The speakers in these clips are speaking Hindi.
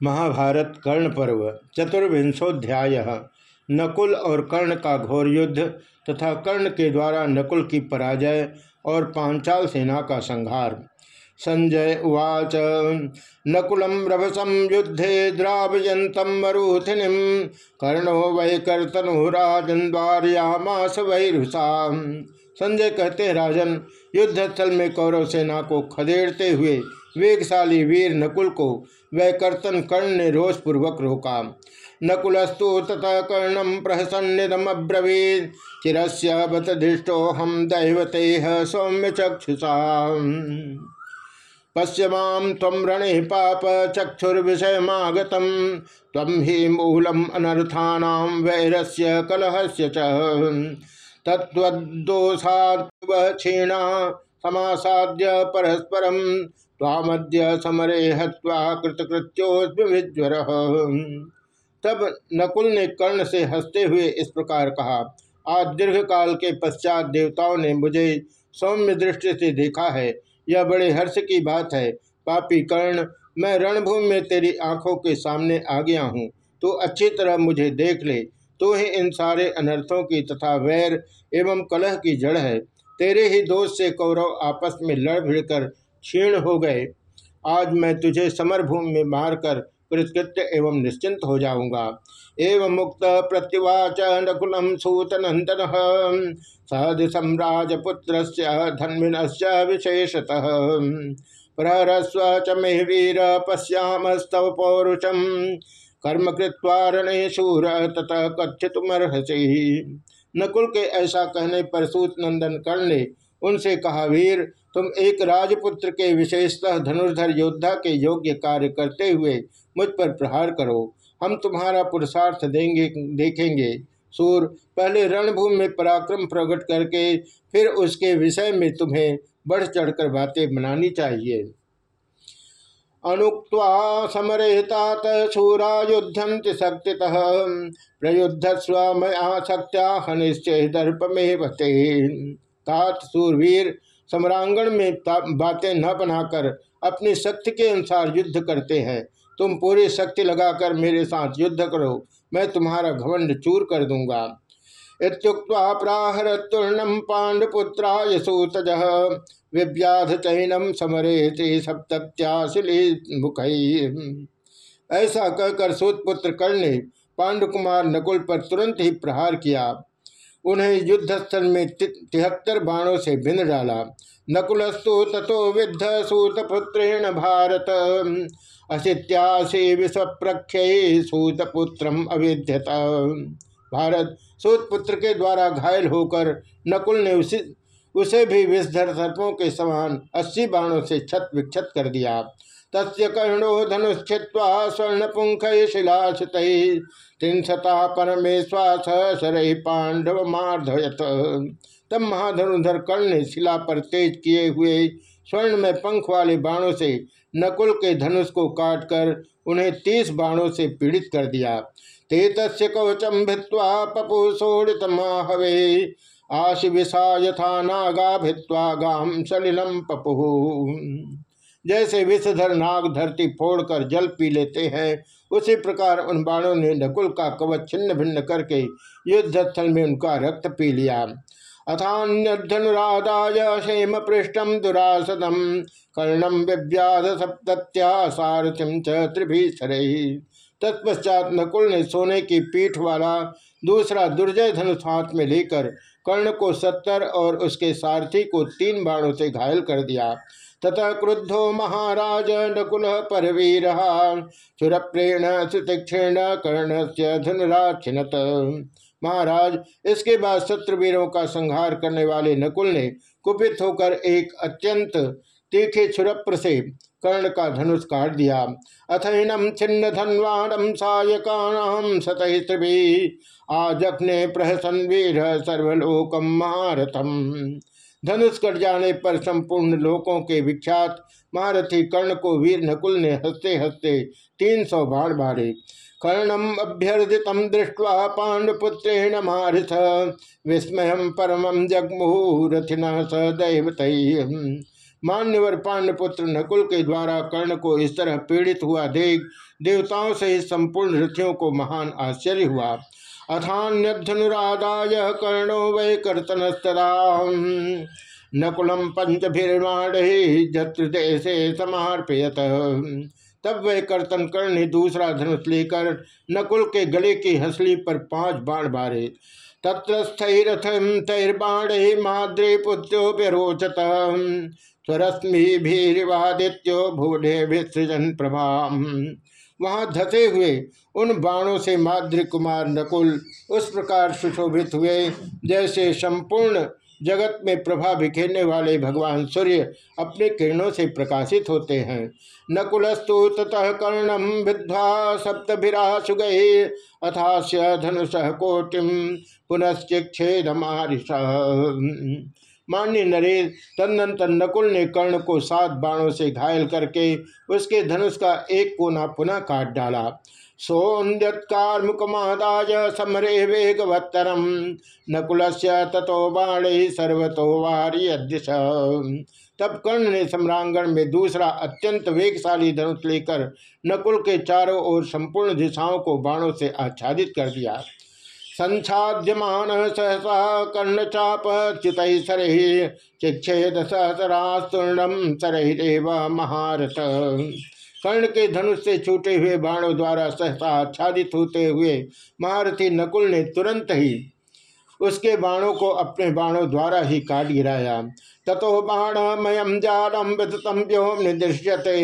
महाभारत कर्ण पर्व, चतुर्विंशोध्याय। नकुल और कर्ण का घोर युद्ध तथा कर्ण के द्वारा नकुल की पराजय और पांचाल सेना का संहार। संजय उवाच नकुलम रभसम युद्धे द्रावयंतम मरुथिनिम कर्णो वै कर्तनुराजन द्वारयामास वैरुषा संजय कहते राजन युद्ध स्थल में कौरव सेना को खदेड़ते हुए वेगशाली वीर नकुल को वह कर्तन कर्ण ने रोष पूर्वक रोका। नकुलस्तु तथा कर्णम प्रहसन्निदमब्रवीद चिरस्य बत हम दैवते सौम्य चक्षुषा। पश्यमां तम रणे पाप चक्षुर्विषयमागतम। तम ही मूलम अनर्थानाम वैरस्य कलहस्य च। तत्वदोषात् क्षीणा समासाद्य परस्परम तामद्य समरे हत्वा कृतकृत्योज्वर तब नकुल ने कर्ण से हँसते हुए इस प्रकार कहा, आज दीर्घ काल के पश्चात देवताओं ने मुझे सौम्य दृष्टि से देखा है। यह बड़े हर्ष की बात है। पापी कर्ण, मैं रणभूमि में तेरी आँखों के सामने आ गया हूँ। तो अच्छी तरह मुझे देख ले। तो ही इन सारे अनर्थों की तथा वैर एवं कलह की जड़ है। तेरे ही दोष से कौरव आपस में लड़ भिड़कर क्षीण हो गए। आज मैं तुझे समरभूमि में मारकर कृतकृत्य एवं निश्चिंत हो जाऊँगा। एवं मुक्त प्रत्युवाच नकुलम सूतनंदन। सहज सम्राजपुत्र धन्विन विशेषतः। प्रहरस्व च मे वीर पश्यामस्तव पौरुषम। कर्म कृत्वारणे शूर तथा कथितुमर्हसी। नकुल के ऐसा कहने पर सूत नंदन कर्ण ने उनसे कहा, वीर तुम एक राजपुत्र के विशेषतः धनुर्धर योद्धा के योग्य कार्य करते हुए मुझ पर प्रहार करो। हम तुम्हारा पुरुषार्थ देंगे, देखेंगे। सूर, पहले रणभूमि में पराक्रम प्रकट करके फिर उसके विषय में तुम्हें बढ़ चढ़कर बातें बनानी चाहिए। अनुक्वा समरेतात शूरा युद्धंति शक्ति प्रयुद्ध स्वमया दर्प में बते तात सूरवीर सम्रांगण में बातें न बनाकर अपनी शक्ति के अनुसार युद्ध करते हैं। तुम पूरी शक्ति लगाकर मेरे साथ युद्ध करो, मैं तुम्हारा घमंड चूर कर दूँगा। प्राहर तूर्णम पांडपुत्राय सूतज, विव्याध चैनम समरे सप्त्याशिली मुख। ऐसा कहकर सूतपुत्र कर्ण ने पांडुकुमार नकुल पर तुरंत ही प्रहार किया। उन्हें युद्धस्थल में तिहत्तर बाणों से भिन्न डाला। नकुलस्तु तथो विद्ध सूतपुत्रेण भारत। असित्यासी विश्वप्रख्य सूतपुत्र अविध्यत। भारत सूतपुत्र के द्वारा घायल होकर नकुल ने उसे उसे भी विषधर सर्पों के समान अस्सी बाणों से छत विक्षत कर दिया। तस्य कर्णो धनुष्ठित्वा स्वर्ण शिलाशित त्रिशता परमेश्वास शर पांडव मार्धयत। तब महाधनुधर कर्ण ने शिला पर तेज किए हुए स्वर्ण में पंख वाले बाणों से नकुल के धनुष को काटकर उन्हें तीस बाणों से पीड़ित कर दिया। ते तस् कवचम भित्वा पपु सोड़ित हवे आशि विषा यथा नागा भित्वा गाम सलिलम पपु। जैसे विषधर नाग धरती फोड़कर जल पी लेते हैं, उसी प्रकार उन बाणों ने नकुल का कवच छिन्न भिन्न करके युद्ध स्थल में उनका रक्त पी लिया। अथान्यधनुराधाय क्षेम पृष्ठम दुरासदम कर्णम विव्याध सप्त्या सारथिम त्रिभीषर तत्पश्चात नकुल ने सोने की पीठ वाला दूसरा दुर्जय धनुष हाथ में लेकर कर्ण को सत्तर और उसके सारथी को तीन बाणों से घायल कर दिया। तथा क्रुद्धो महाराज नकुल परवीर। सुरप्रेण, सुतीक्षण कर्ण से धनुराक्षिणत महाराज, इसके बाद शत्रुवीरों का संहार करने वाले नकुल ने कुपित होकर एक अत्यंत तीखे छुरप्र से कर्ण का धनुष काट दिया। अथनम छिन्न धनवानम सायकाम सतहित्री आजखने प्रहसन वीर सर्वलोकम महारथम धनुष कट जाने पर संपूर्ण लोकों के विख्यात महारथी कर्ण को वीर नकुल ने हँसते हँसते तीन सौ बाढ़ मारे। कर्णम अभ्यर्थित दृष्टवा पांडुपुत्रेण मारिथ, विस्मय परम जगमुहूरथिन स दैवत। मान्यवर पांडपुत्र नकुल के द्वारा कर्ण को इस तरह पीड़ित हुआ देख, देवताओं से संपूर्ण रथियों को महान आश्चर्य हुआ। अथान्यधनुराधाय कर्णो वै कर्तनस्तरा नकुलम पंचभिर्माण जत्रुदेशे समर्पयत। तब वह कर्तन कर्ण ने दूसरा धनुष लेकर नकुल के गले की हसली पर पाँच बाण बारे। तत्र स्थरथम तैर्बाण माद्रे पुत्रो व्यरोचत। स्वरश्मिभिवादित्यो भूढ़े विसृजन प्रभा वहाँ धसे हुए। उन बाणों से माद्री कुमार नकुल उस प्रकार सुशोभित हुए, जैसे संपूर्ण जगत में प्रभा बिखेरने वाले भगवान सूर्य अपने किरणों से प्रकाशित होते हैं। नकुलस्तु ततः कर्णम विद्वा सप्तभिराशु गए अथास्य धनुष कोटिम पुनश्चिक्षेद मान्य नरेश तदनंतर नकुल ने कर्ण को सात बाणों से घायल करके उसके धनुष का एक कोना पुनः काट डाला। सोन्द्यत्कारमुकमादाय समरे वेगवत्तरम नकुल तथो बाणे सर्वतो वारियदिश तब कर्ण ने सम्रांगण में दूसरा अत्यंत वेगशाली धनुष लेकर नकुल के चारों ओर संपूर्ण दिशाओं को बाणों से आच्छादित कर दिया। संछाद्यमान सहसा कर्ण चाप चित सरहि चिक्षेद सहसरास्तुर्णम सरहिरेव महारथ। कर्ण के धनुष से छूटे हुए बाणों द्वारा सहसा आच्छादित होते हुए महारथी नकुल ने तुरंत ही उसके बाणों को अपने बाणों द्वारा ही काट गिराया। ततो बाणमयम जालम विततम व्योम निदृश्यते,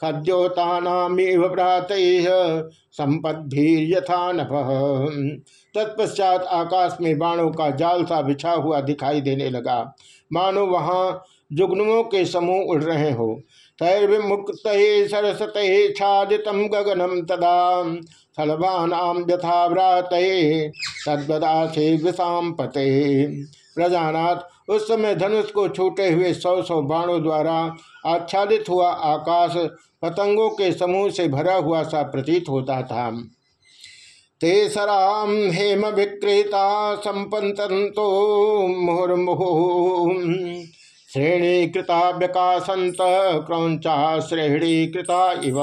खद्योतानामीव भ्रात संपद्भीर्यथा नभ। तत्पश्चात आकाश में बाणों का जाल सा बिछा हुआ दिखाई देने लगा। मानो वहाँ जुगनुओं के समूह उड़ रहे हो। तैर्विमुक्त सरसत छादित गगनम तदा। सलभानाम यथा व्रात तद्वदासे विषाम पते प्रजानाथ, उस समय धनुष को छूटे हुए सौ सौ बाणों द्वारा आच्छादित हुआ आकाश पतंगों के समूह से भरा हुआ सा प्रतीत होता था। तेसराम हेम विक्रेता संपंतो मुहुर्मुहु। श्रेणी कृता व्यकाशंत क्रौचा श्रेणी कृता इव।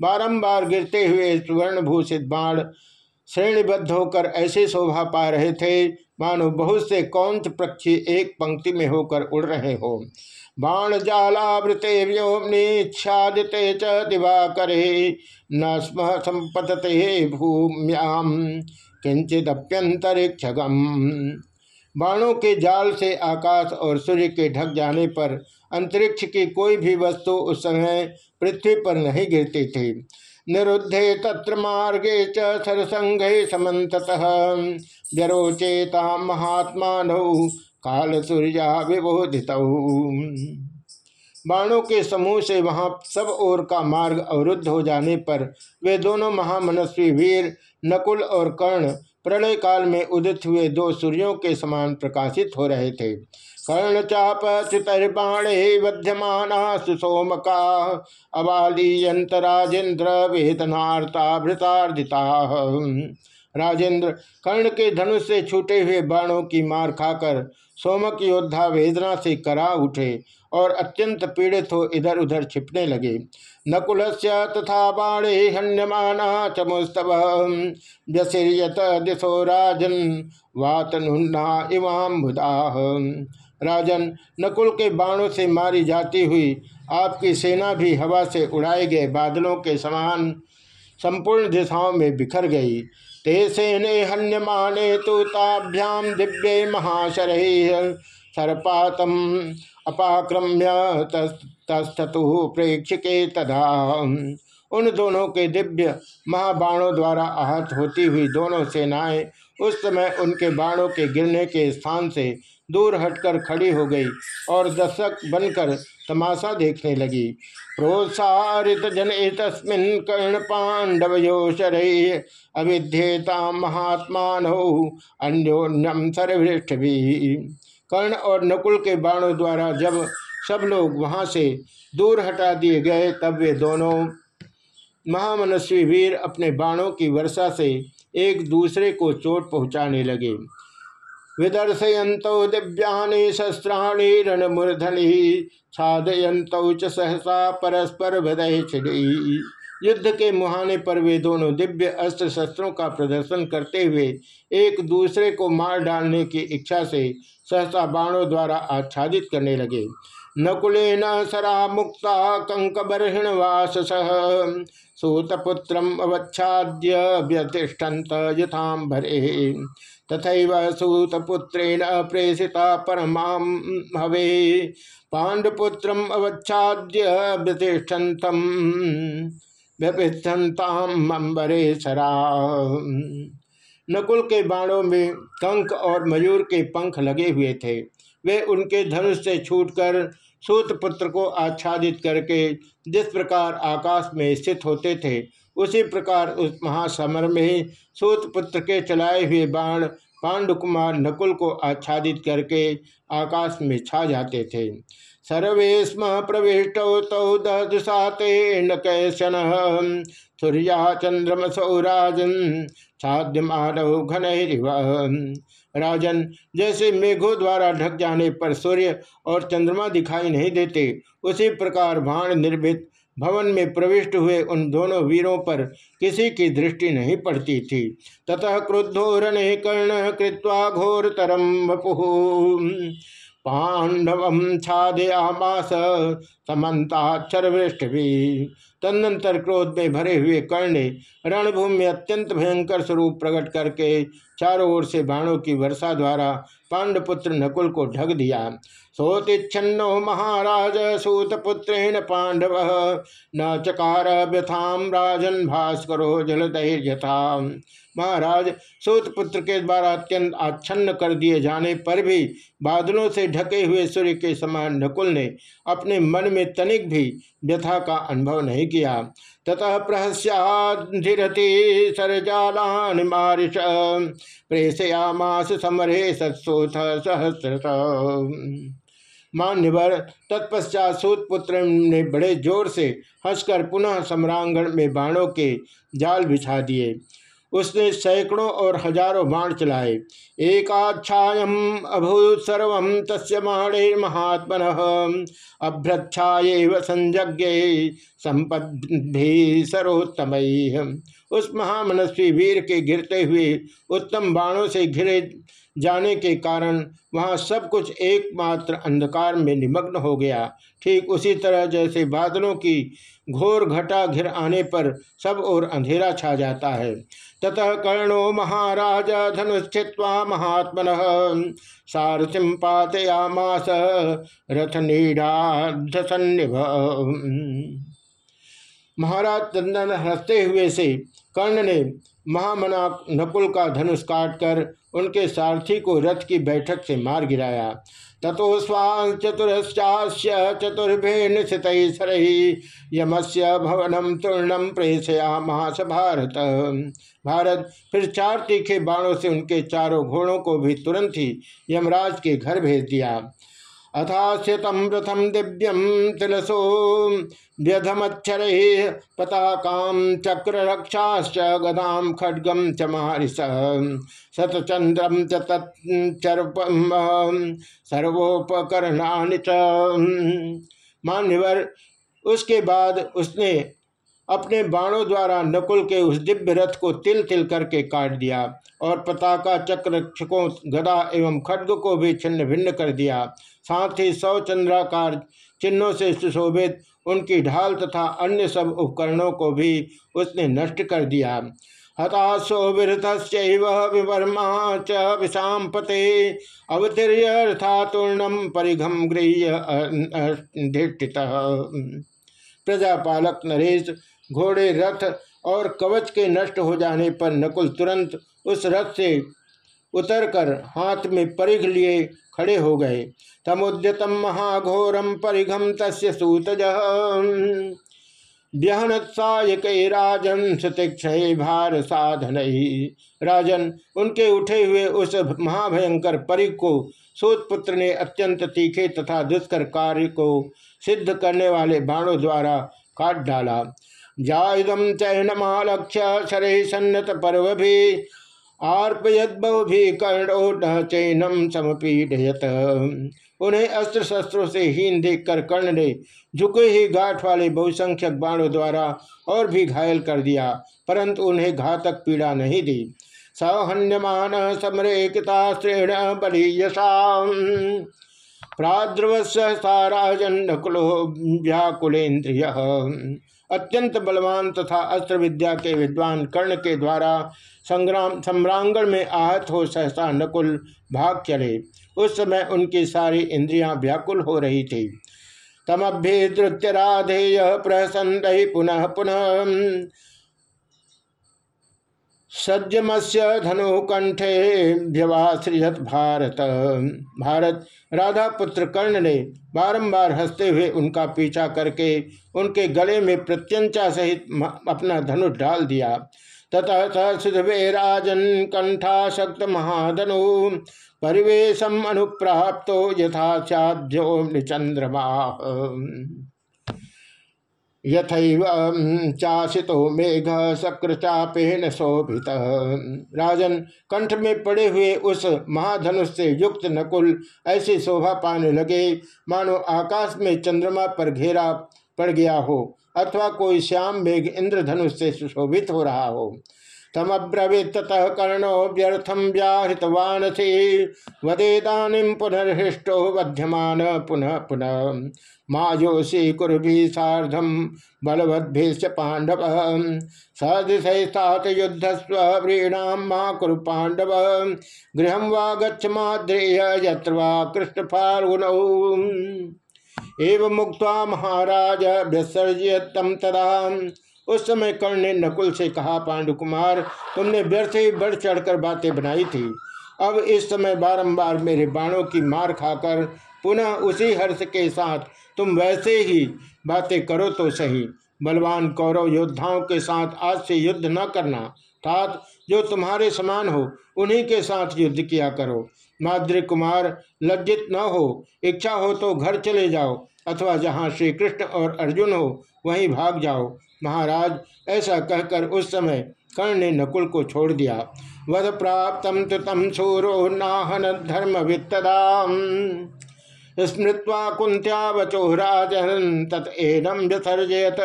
बारंबार गिरते हुए सुवर्ण भूषित बाण श्रेणीबद्ध होकर ऐसे शोभा पा रहे थे मानो बहुत से कौंच पक्षी एक पंक्ति में होकर उड़ रहे हो। बाण जालावृते व्योमनिच्छादिते च दिवाकरे न स्म संपतते भूम्याम किंचिदप्यंतरिक्षगम बाणों के जाल से आकाश और सूर्य के ढक जाने पर अंतरिक्ष की कोई भी वस्तु उस समय पृथ्वी पर नहीं गिरती थी। निरुद्धे तत्र मार्गे च सरसंघ समत व्यरोचेता महात्मा काल सूर्या विबोधित। बाणों के समूह से वहाँ सब ओर का मार्ग अवरुद्ध हो जाने पर वे दोनों महामनस्वी वीर, नकुल और कर्ण प्रलय काल में उदित हुए दो सूर्यों के समान प्रकाशित हो रहे थे। कर्ण चाप चितर्बाणे वध्यमाना सुसोमका अबालीयंत राजेंद्र वेदनार्ता भृतार्दिता राजेंद्र, कर्ण के धनुष से छूटे हुए बाणों की मार खाकर सोमक योद्धा वेदना से करा उठे और अत्यंत पीड़ित हो इधर उधर छिपने लगे। नकुल तथा बाणे हन्यमाना चमुस्तव व्यसिर्यत दिशो राजन वातनुन्ना इवाम राजन, नकुल के बाणों से मारी जाती हुई आपकी सेना भी हवा से उड़ाए गए बादलों के समान संपूर्ण दिशाओं में बिखर गई। ते सेने हन्यमाने तो ताभ्याम दिव्य महाशर सर्पातम अपाक्रम्य तस्तु प्रेक्षके तथा उन दोनों के दिव्य महाबाणों द्वारा आहत होती हुई दोनों सेनाएँ उस समय उनके बाणों के गिरने के स्थान से दूर हटकर खड़ी हो गई और दर्शक बनकर तमाशा देखने लगी। प्रोत्साहित जन तस्मिन कर्ण पांडवयोशर अविध्येता महात्मा अन्योन्यम सर्वृष्ट भी कर्ण और नकुल के बाणों द्वारा जब सब लोग वहाँ से दूर हटा दिए गए, तब वे दोनों महामनस्वी वीर अपने बाणों की वर्षा से एक दूसरे को चोट पहुँचाने लगे। विदर्शयन्तौ दिव्यानि शस्त्राणि रणमूर्धनि, छादयन्तौ च सहसा परस्पर हृदय छिड़ी युद्ध के मुहाने पर वे दोनों दिव्य अस्त्र शस्त्रों का प्रदर्शन करते हुए एक दूसरे को मार डालने की इच्छा से सहसा बाणों द्वारा आच्छादित करने लगे। नकुलेन सरा मुक्ता कंक कंकबर्हिण वास सूतपुत्र अवच्छाद्य व्यतिष्ठन्त यथाम्भरे तथा सूतपुत्रेण प्रेषिता परमा हवे पांडुपुत्र अवच्छाद्य व्यतिष्ठन्तम व्यपिथंताम्बरे सरा नकुल के बाणों में कंक और मयूर के पंख लगे हुए थे। वे उनके धनुष से छूटकर सूत पुत्र को आच्छादित करके जिस प्रकार आकाश में स्थित होते थे उसी प्रकार उस महासमर में सूत पुत्र के चलाए हुए बाण, पांडुकुमार नकुल को आच्छादित करके आकाश में छा जाते थे। सर्वे प्रविष्ट तौ दशाते न कैशन। सूर्या चंद्रमसौ राजन छाद्य मानव घन राजन, जैसे मेघों द्वारा ढक जाने पर सूर्य और चंद्रमा दिखाई नहीं देते, उसी प्रकार बाण निर्भित भवन में प्रविष्ट हुए उन दोनों वीरों पर किसी की दृष्टि नहीं पड़ती थी। ततः क्रुद्धो रणे कर्ण कृत्वा घोरतरम वपु। पांडव छादयामास वृष्टि तदनंतर क्रोध में भरे हुए कर्ण रणभूमि में अत्यंत भयंकर स्वरूप प्रकट करके चारों ओर से बाणों की वर्षा द्वारा पांडपुत्र नकुल को ढक दिया। सोतिच्छन्नो महाराज, सूतपुत्रेण पांडव न चकार व्यथाम राजन भास्करो जलदैर्यथा महाराज सूतपुत्र के द्वारा अत्यंत आच्छन्न कर दिए जाने पर भी बादलों से ढके हुए सूर्य के समान नकुल ने अपने मन में तनिक भी व्यथा का अनुभव नहीं किया। ततः प्रहस्याधिरति सरजालान प्रेषयामास समरे सत्सोथ मान्यवर, तत्पश्चात सूतपुत्र ने बड़े ज़ोर से हंसकर पुनः सम्रांगण में बाणों के जाल बिछा दिए। उसने सैकड़ों और हज़ारों बाण चलाए। एकाक्षाएँ अभूत सर्व तस्य महात्मन अभ्रच्छाए संज्ञ संपद्धि सर्वोत्तम। उस महामनस्वी वीर के गिरते हुए उत्तम बाणों से घिरे जाने के कारण वहाँ सब कुछ एकमात्र अंधकार में निमग्न हो गया। ठीक उसी तरह जैसे बादलों की घोर घटा घिर आने पर सब और अंधेरा छा जाता है। ततः कर्णो महाराज धनुष्ठित्वा महात्मन सारथिम पातयामास रथ नीढ़ाधसन्निभ महाराज चंदन हँसते हुए से कर्ण ने महामना नकुल का धनुष काटकर उनके सारथी को रथ की बैठक से मार गिराया। ततो चतुर्भेन चतुरश्चास्य चतुर्भे निशित यमस्य भवनम तूर्णम प्रेषया महास भारत। भारत फिर चार तीखे बाणों से उनके चारों घोड़ों को भी तुरंत ही यमराज के घर भेज दिया। अथास्यतम रथम दिव्यम तिलसो व्यधमक्षर पताकाम चक्र रक्षाश्च गदाम खड्गम च महारिष शतचंद्रम चर्पम सर्वोपकरणानि च। मान्यवर, उसके बाद उसने अपने बाणों द्वारा नकुल के उस दिव्य रथ को तिल तिल करके काट दिया और पताका चक्र रक्षकों गदा एवं खड्ग को भी छिन्न भिन्न कर दिया। साथ ही सौ चंद्राकार चिन्हों से सुशोभित उनकी ढाल तथा अन्य सब उपकरणों को भी उसने नष्ट कर दिया। हताशो विवर्मा च विषाम पते अवतीर्यर्थातूर्णम परिघम गृह्य प्रजापालक नरेश घोड़े, रथ और कवच के नष्ट हो जाने पर नकुल तुरंत उस रथ से उतरकर हाथ में परिघ लिए खड़े हो गए। तमुद्यतम महाघोरम परिघम तस्य सूतज। व्यहनत्सायक राजन सतीक्षय भार साधन। राजन, उनके उठे हुए उस महाभयंकर परिघ को सूतपुत्र ने अत्यंत तीखे तथा दुष्कर कार्य को सिद्ध करने वाले बाणों द्वारा काट डाला। जायुदम चैनमालक्ष्य शरय सन्नत पर्व भी आर्पयद भी कर्णो न चैनम समपीडयत। उन्हें अस्त्र शस्त्रों से हीन देख कर कर्ण ने झुके ही गाठ वाले बहुसंख्यक बाणों द्वारा और भी घायल कर दिया, परंतु उन्हें घातक पीड़ा नहीं दी। सहन्यमान समरे कितास्त्रेण बलीयसा प्राद्रवस्सा राजन नकुलो व्याकुलेन्द्रिय अत्यंत बलवान तथा अस्त्र विद्या के विद्वान कर्ण के द्वारा संग्राम सम्रांगण में आहत हो सहसा नकुल भाग चले। उस समय उनकी सारी इंद्रियाँ व्याकुल हो रही थी। तमभ्यधृत्य राधेय प्रसन्न पुनः पुनः सज्जमस्य धनुकंठे व्यवाश्रियत भारत। भारत राधा पुत्र कर्ण ने बारंबार हँसते हुए उनका पीछा करके उनके गले में प्रत्यंचा सहित अपना धनुष डाल दिया। ततः सुधवे राजन कंठाशक्त महाधनु परिवेशम अनुप्राप्तो यथा चाद्यो चंद्रमा यथैव चाशितो मेघ शक्र चापेन शोभित। राजन, कंठ में पड़े हुए उस महाधनुष से युक्त नकुल ऐसी शोभा पाने लगे, मानो आकाश में चंद्रमा पर घेरा पड़ गया हो, अथवा कोई श्याम मेघ इंद्रधनुष से सुशोभित हो रहा हो। तमब्रवीत ततः कर्णो व्यर्थम व्याहृतवान से वदेदानीम पुनर्हृष्टो वध्यमान पुनः पुनः। मायोषी कुर्भी साधम बलवद्भिश्च पांडव सदिशैस्तात युद्धस्व व्रीणाम मा कुरु पांडव गृह वा गच्छ माद्रेय, यत्र कृष्ण फाल्गुनौ एवं मुक्त महाराज तम तदा। उस समय कर्ण ने नकुल से कहा पांडु कुमार तुमने व्यर्थ ही बढ़ चढ़कर बातें बनाई थी। अब इस समय बारंबार मेरे बाणों की मार खाकर पुनः उसी हर्ष के साथ तुम वैसे ही बातें करो तो सही। बलवान कौरव योद्धाओं के साथ आज से युद्ध न करना तात जो तुम्हारे समान हो, उन्हीं के साथ युद्ध किया करो। माद्री कुमार, लज्जित न हो, इच्छा हो तो घर चले जाओ, अथवा जहाँ श्री कृष्ण और अर्जुन हो, वहीं भाग जाओ। महाराज, ऐसा कहकर उस समय कर्ण ने नकुल को छोड़ दिया। वध प्राप्त तम सूरो नाहन धर्म वित्तदाम स्मृत्वा कुंत्या वचो राजन तत्म विसर्जयत।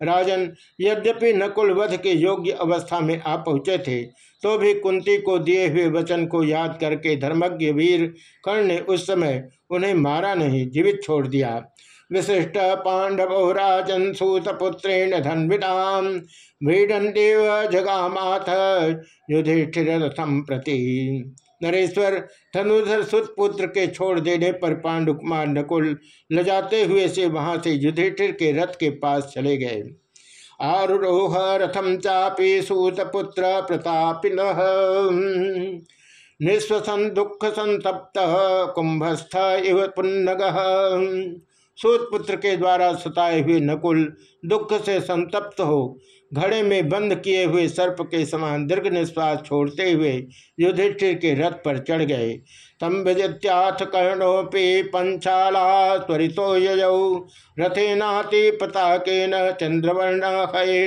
राजन, यद्यपि नकुल वध के योग्य अवस्था में आ पहुँचे थे तो भी कुंती को दिए हुए वचन को याद करके धर्मज्ञ वीर कर्ण ने उस समय उन्हें मारा नहीं, जीवित छोड़ दिया। विशिष्ट पांडव राजन सूतपुत्रेण धन्विताम भीडंदेव जगामाथ युधिष्ठिर प्रति। नरेश्वर धनुधर सुतपुत्र के छोड़ देने पर पांडु कुमार नकुल लजाते हुए से वहाँ से युधिष्ठिर के रथ के पास चले गए। आरोह रथम चापी सूतपुत्र प्रतापिन। निस्वसन दुख संतप्त कुंभस्थ इव पुन्नग। सूतपुत्र के द्वारा सताए हुए नकुल दुख से संतप्त हो घड़े में बंद किए हुए सर्प के समान दीर्घ निश्वास छोड़ते हुए युधिष्ठिर के रथ पर चढ़ गए। तम विजित्याथ कर्णोपि पंचाला त्वरितो यजौ रथे नाति पताके न चंद्रवर्ण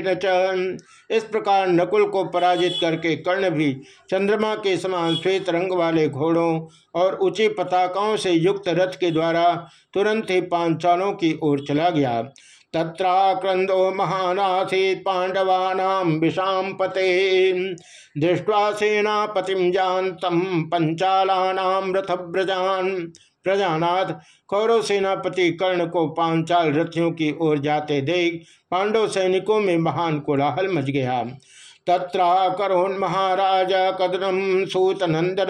न इस प्रकार नकुल को पराजित करके कर्ण भी चंद्रमा के समान श्वेत रंग वाले घोड़ों और ऊँची पताकाओं से युक्त रथ के द्वारा तुरंत ही पांचालों की ओर चला गया। तत्राक्रंदो महानासी पांडवाना विषाम पते। दृष्टवा सेनापतिम जानतम पंचालानाम रथव्रजान। प्रजानाथ, कौरव सेनापति कर्ण को पांचाल रथियों की ओर जाते देख पांडव सैनिकों में महान कोलाहल मच गया। तत्रोन महाराज कदनम सूत नंदन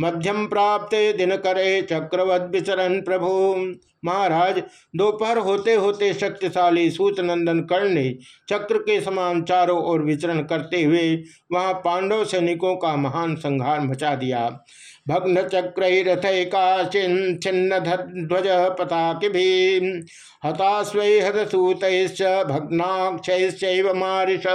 मध्यम प्राप्त दिन करे चक्रवत विचरण प्रभु। महाराज, दोपहर होते होते शक्तिशाली सूत नंदन कर्ण चक्र के समान चारों ओर विचरण करते हुए वहाँ पांडव सैनिकों का महान संहार मचा दिया। भग्न चक्रैरथैका छिन्न ध्वज पताक भी हतास्वै हतसूत भग्नाक्ष मारिश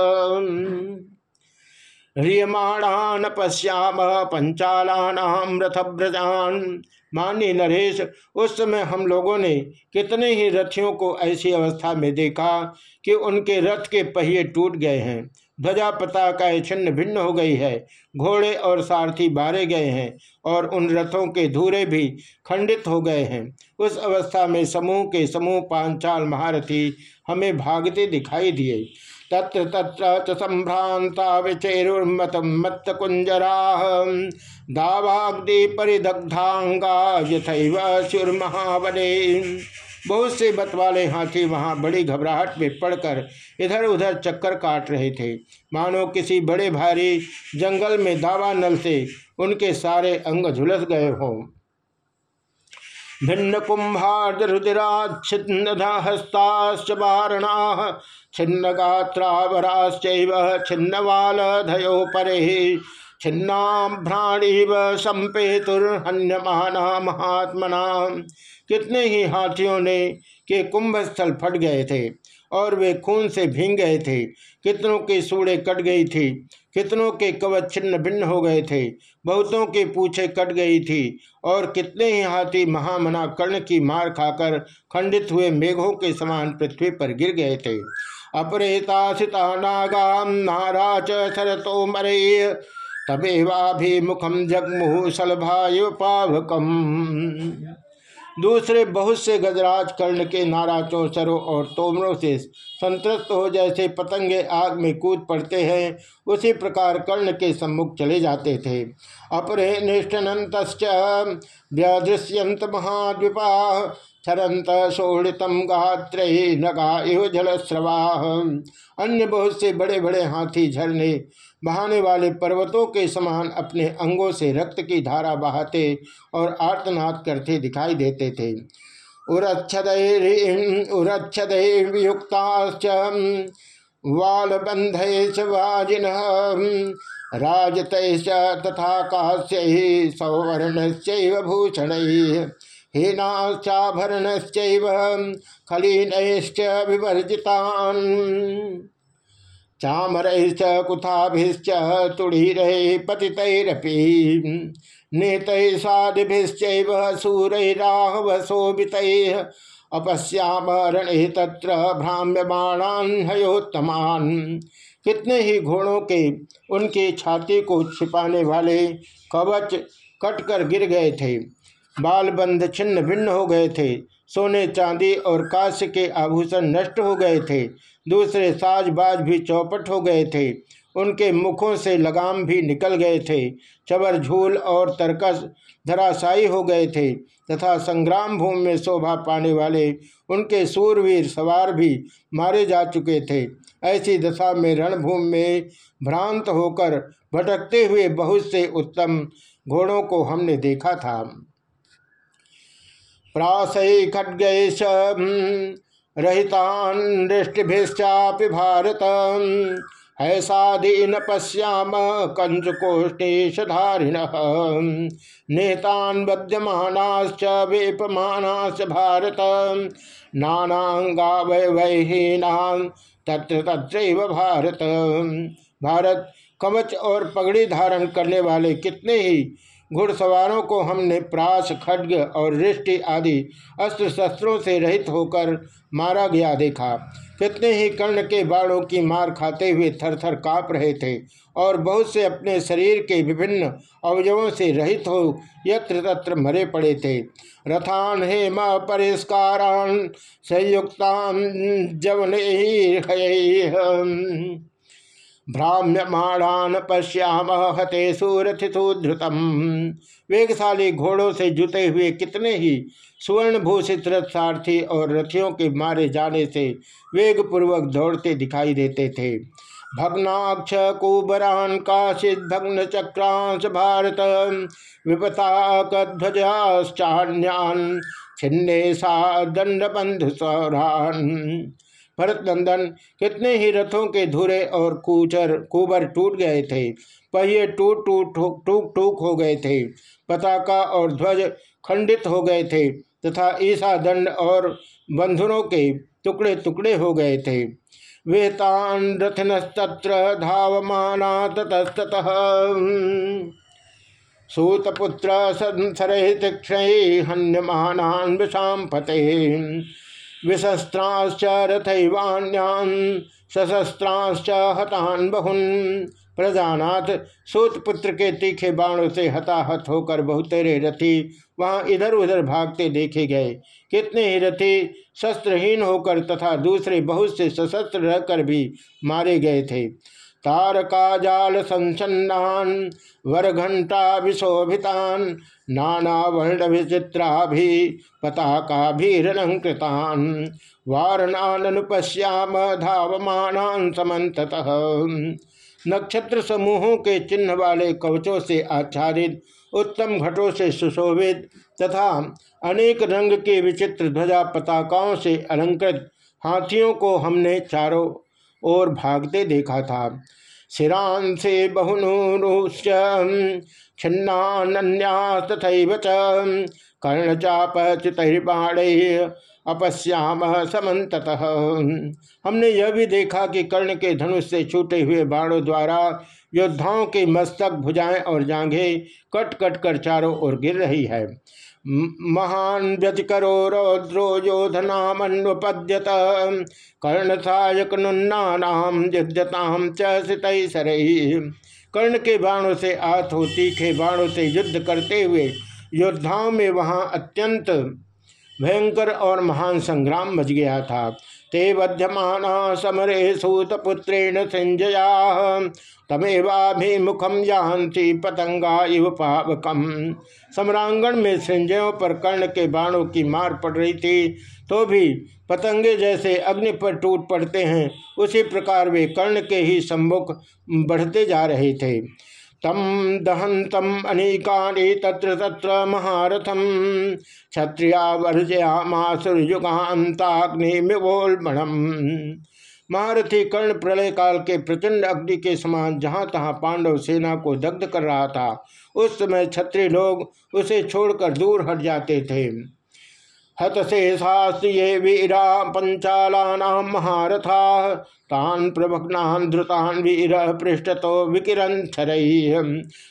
ह्रियमाणान पश्याम पंचालानाम रथभ्रजान मान्य नरेश, उस समय हम लोगों ने कितने ही रथियों को ऐसी अवस्था में देखा कि उनके रथ के पहिए टूट गए हैं। ध्वजा पताकाएँ छिन्न भिन्न हो गई है। घोड़े और सारथी बारे गए हैं और उन रथों के धूरे भी खंडित हो गए हैं। उस अवस्था में समूह के समूह पांचाल महारथी हमें भागते दिखाई दिए। तत्र तत्र संभ्रांता विचेरुर्मत मत्त कुंजरा दावाग्नि परिदग्धांगा यथैव महावने बहुत से बतवाले हाथी वहाँ बड़ी घबराहट में पड़कर इधर उधर चक्कर काट रहे थे। मानो किसी बड़े भारी जंगल में दावा नल से उनके सारे अंग झुलस गए हों। भिन्न कुंभार्द रुदिराच्छिन्न हस्ताश्च छिन्न छिन्न वाल धयो परे छिन्ना भ्राणीव संपेतुर्हन्यमाना महात्मना कितने ही हाथियों ने के कुंभ स्थल फट गए थे और वे खून से भींग गए थे। कितनों के सूड़े कट गई थी, कितनों के कवच छिन्न भिन्न हो गए थे, बहुतों के पूछे कट गई थी और कितने ही हाथी महामना कर्ण की मार खाकर खंडित हुए मेघों के समान पृथ्वी पर गिर गए थे। अपरेता सिता नागाम नाराच सरतो मरे तबेवाभिमुखम जगमुह सलभाय पावकम दूसरे बहुत से गजराज कर्ण के नाराजों, सरों और तोमरों से संतुष्ट हो जैसे पतंगे आग में कूद पड़ते हैं, उसी प्रकार कर्ण के सम्मुख चले जाते थे। अपरे निष्ठनत व्यादृश्यंत महाद्विपा छरंत शोड़ितम गात्र नगा इव जलस्रवा। अन्य बहुत से बड़े बड़े हाथी झरने बहाने वाले पर्वतों के समान अपने अंगों से रक्त की धारा बहाते और आर्तनाद करते दिखाई देते थे। उरक्षदयुक्ताश्च वालबंध वाजिन। राजत तथा काश्य सौवर्ण भूषण। हीनाश्चाभरणश्च खलीनश्च विवर्जितान्। चामरैश्च कुथाभिश्च तुड़ीरैः पतितैरपि नेतैः साधिभिश्चैव सूरैराहवशोभितैः अपश्याम रणे तत्र भ्राम्यमाणान् हयोत्तमान्। कितने ही घोड़ों के उनकी छाती को छिपाने वाले कवच कटकर गिर गए थे। बालबंध छिन्न भिन्न हो गए थे। सोने, चांदी और कांस्य के आभूषण नष्ट हो गए थे। दूसरे साजबाज भी चौपट हो गए थे। उनके मुखों से लगाम भी निकल गए थे। चबर झूल और तरकस धराशायी हो गए थे तथा संग्राम भूमि में शोभा पाने वाले उनके सूरवीर सवार भी मारे जा चुके थे। ऐसी दशा में रणभूमि में भ्रांत होकर भटकते हुए बहुत से उत्तम घोड़ों को हमने देखा था। प्रासई खड्गेश रहितान दृष्टिभिश्चापि भारत। ऐसादीन पश्याम कंचकोष्ठेशधारिण नेतान बद्यमानाश्च वेपमानाश्च भारत। नानांगा वैवहीना तत्र तत्र भारत। भारत कवच और पगड़ी धारण करने वाले कितने ही घुड़सवारों को हमने प्रास खड्ग और रिष्टि आदि अस्त्र शस्त्रों से रहित होकर मारा गया देखा। कितने ही कर्ण के बाणों की मार खाते हुए थर थर काँप रहे थे और बहुत से अपने शरीर के विभिन्न अवयवों से रहित हो यत्र तत्र मरे पड़े थे। रथान हेम परिष्कारान, संयुक्तान जवन भ्राम्यमाणान पश्याम हते सूरथिधृतम वेगशाली घोड़ों से जुते हुए कितने ही सुवर्ण भूषित रथ सारथी और रथियों के मारे जाने से वेग पूर्वक दौड़ते दिखाई देते थे। भग्नाक्ष कुबरान काशित भग्न चक्रांश भारत विपताक ध्वजाश्चान्यान छिन्ने सा दंड बंधु सौरान। भरत नंदन कितने ही रथों के धुरे और कूचर कुबर टूट गए थे। पहिए टूट टूट टूक टूक हो गए थे। पताका और ध्वज खंडित हो गए थे तथा ईसा दंड और बंधुरों के टुकड़े टुकड़े हो गए थे। वेतान रथिनस्तत्र धावमाना ततस्ततः। सूतपुत्र संसरे तीक्षण हन्यमानान विषाम फते विशस्त्राश्च रथैवान्यान् सशस्त्रांश्च हतान बहुन। प्रजानाथ सूतपुत्र के तीखे बाणों से हताहत होकर बहुतेरे रथी वहाँ इधर उधर भागते देखे गए। कितने ही रथी शस्त्रहीन होकर तथा दूसरे बहुत से सशस्त्र रहकर भी मारे गए थे। तारका जाल संसन्नान वर घंटा विशोभितान नाना वर्ण विचित्रा भी पताका भी रलंकृतान वारणान पश्याम धावमान समत नक्षत्र समूहों के चिन्ह वाले कवचों से आच्छादित, उत्तम घटों से सुशोभित तथा अनेक रंग के विचित्र ध्वजा पताकाओं से अलंकृत हाथियों को हमने चारों ओर भागते देखा था। शिरान से बहुनूश्च छिन्नान्या तथा कर्णचाप चितर्बाण अपश्याम समत हमने यह भी देखा कि कर्ण के धनुष से छूटे हुए बाणों द्वारा योद्धाओं के मस्तक भुजाएँ और जांघें कट कट कर चारों ओर गिर रही है। महान व्यतिकरो रौद्रो योधनामन्वपद्यत कर्ण सायक नुन्नाम युद्धताम चर कर्ण के बाणों से आत हो तीखे बाणों से युद्ध करते हुए योद्धाओं में वहाँ अत्यंत भयंकर और महान संग्राम मच गया था। ते बध्यमान समरे सूतपुत्रेण संजया। तमेवाभिमुखम जानती पतंगा इव पावकम। सम्रांगण में संजयों पर कर्ण के बाणों की मार पड़ रही थी। तो भी पतंगे जैसे अग्नि पर टूट पड़ते हैं, उसी प्रकार वे कर्ण के ही सम्मुख बढ़ते जा रहे थे। तम दहंतम अनेकानि तत्र तत्र महारथम। क्षत्रिया वर्जयामासुरयुगान्ताग्निमिवोल्बणम महारथी कर्ण प्रलय काल के प्रचंड अग्नि के समान जहाँ तहाँ पांडव सेना को दग्ध कर रहा था, उस समय क्षत्रिय लोग उसे छोड़कर दूर हट जाते थे। हत हतशेषास्त ये वीरा पंचाला महारथा। तान प्रभग्नान धृतान वीर पृष्ठतो विकिरण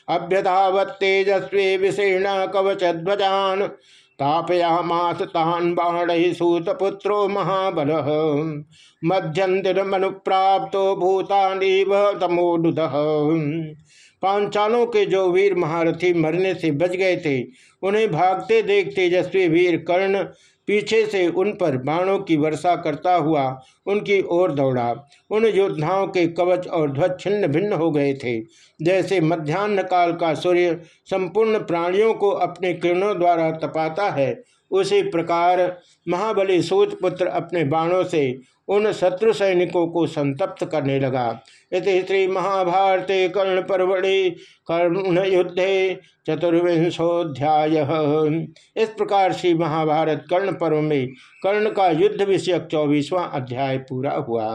अभ्यधावत तेजस्वी विषीर्ण कवच ध्वजान तापयामास तान बाण सूतपुत्रो महाबल। मध्यंतिर मनुप्राप्त भूतानी तमोदुद पांचालों के जो वीर महारथी मरने से बच गए थे, उन्हें भागते देख तेजस्वी वीर कर्ण पीछे से उन पर बाणों की वर्षा करता हुआ उनकी ओर दौड़ा। उन योद्धाओं के कवच और ध्वज छिन्न भिन्न हो गए थे। जैसे मध्यान्ह काल का सूर्य संपूर्ण प्राणियों को अपने किरणों द्वारा तपाता है, उसी प्रकार महाबली सूत पुत्र अपने बाणों से उन शत्रु सैनिकों को संतप्त करने लगा। इति श्री महाभारते कर्ण पर्वणि कर्ण युद्धे चतुर्विंशोध्याय इस प्रकार श्री महाभारत कर्ण पर्व में कर्ण का युद्ध विषयक चौबीसवां अध्याय पूरा हुआ।